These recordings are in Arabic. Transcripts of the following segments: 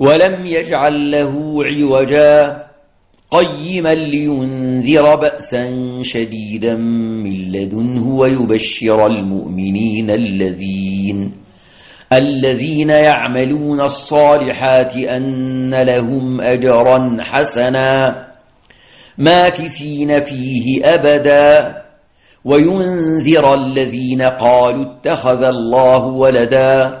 ولم يجعل له عوجا قيما لينذر بأسا شديدا من لدنه ويبشر المؤمنين الذين الذين يعملون الصالحات أن لهم أجرا حسنا ماكثين فيه أبدا وينذر الذين قالوا اتخذ الله ولدا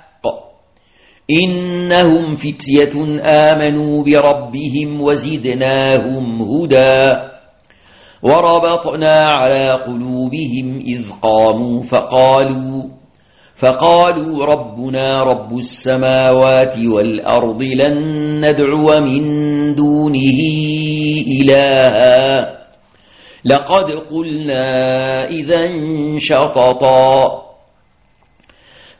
إنهم فتية آمنوا بربهم وزدناهم هدى وربطنا على قلوبهم إذ قاموا فقالوا فقالوا ربنا رب السماوات والأرض لن ندعو من دونه إلها. لقد قلنا إذا شططا.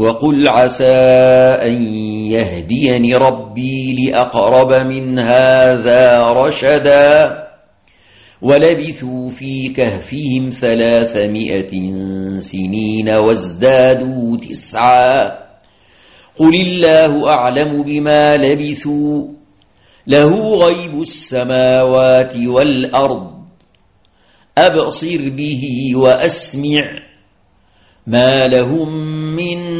وقل عسى أن يهديني ربي لأقرب من هذا رشدا ولبثوا في كهفهم ثلاثمائة سنين وازدادوا تسعا قل الله أعلم بما لبثوا له غيب السماوات والأرض أبصر به وأسمع ما لهم من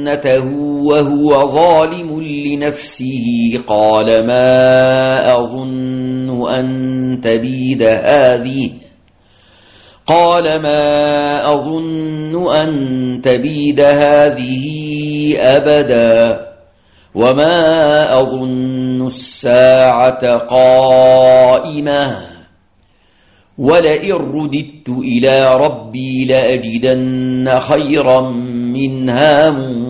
جنته وهو ظالم لنفسه قال ما أظن أن تبيد هذه قال ما أظن أن تبيد هذه أبدا وما أظن الساعة قائمة ولئن رددت إلى ربي لأجدن خيرا منها منقلبا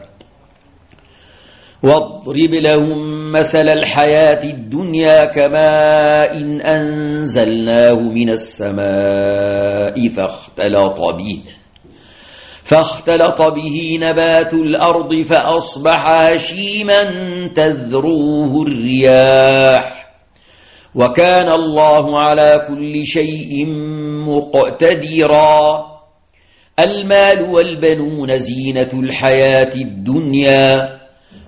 واضرب لهم مثل الحياة الدنيا كماء إن أنزلناه من السماء فاختلط به فاختلط به نبات الأرض فأصبح هشيما تذروه الرياح. وكان الله على كل شيء مقتدرا. المال والبنون زينة الحياة الدنيا.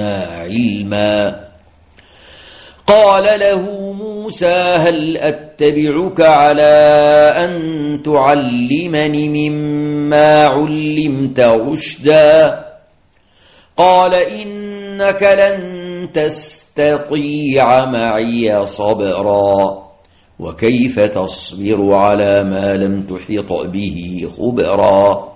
علما. قال له موسى هل أتبعك على أن تعلمني مما علمت رشدا؟ قال إنك لن تستطيع معي صبرا. وكيف تصبر على ما لم تحط به خبرا؟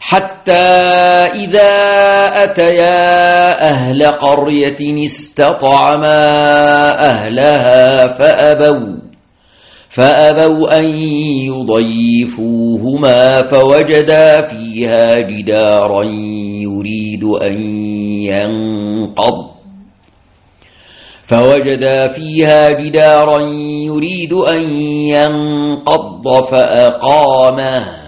حتى إذا أتيا أهل قرية استطعما أهلها فأبوا فأبوا أن يضيفوهما فوجدا فيها جدارا يريد أن ينقض فوجدا فيها جدارا يريد أن ينقض فأقامه.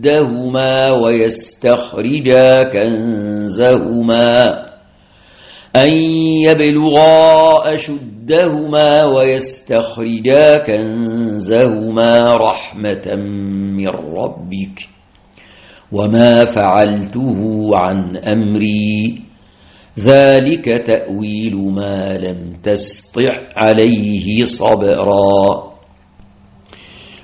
أشدهما ويستخرجا كنزهما. أن يبلغا أشدهما ويستخرجا كنزهما رحمة من ربك. وما فعلته عن أمري. ذلك تأويل ما لم تستع عليه صبرا.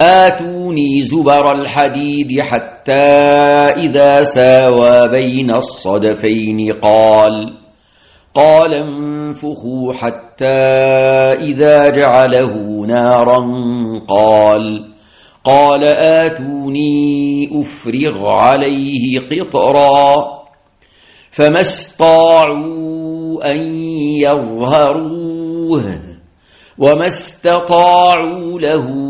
آتوني زبر الحديد حتى إذا ساوى بين الصدفين. قال قال انفخوا حتى إذا جعله نارا. قال قال آتوني أفرغ عليه قطرا. فما استطاعوا أن يظهروه وما استطاعوا له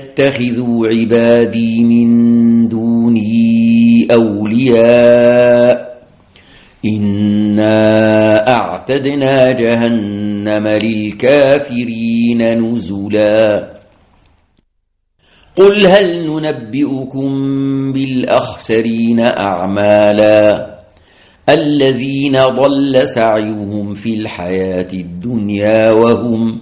عبادي من دوني أولياء إنا أعتدنا جهنم للكافرين نزلاً قل هل ننبئكم بالأخسرين أعمالا الذين ضل سعيهم في الحياة الدنيا وهم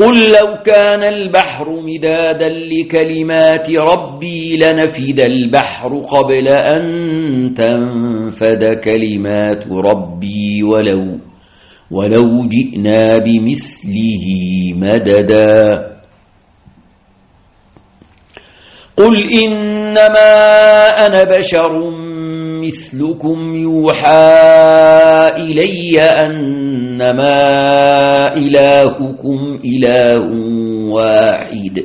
قل لو كان البحر مدادا لكلمات ربي لنفد البحر قبل أن تنفد كلمات ربي ولو ولو جئنا بمثله مددا. قل إنما أنا بشر مثلكم يوحى إلي أنما إلهكم إله واحد.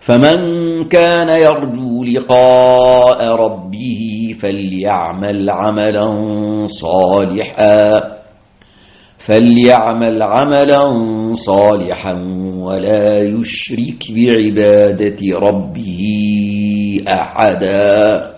فمن كان يرجو لقاء ربه فليعمل عملا صالحا فليعمل عملا صالحا ولا يشرك بعبادة ربه أحداً.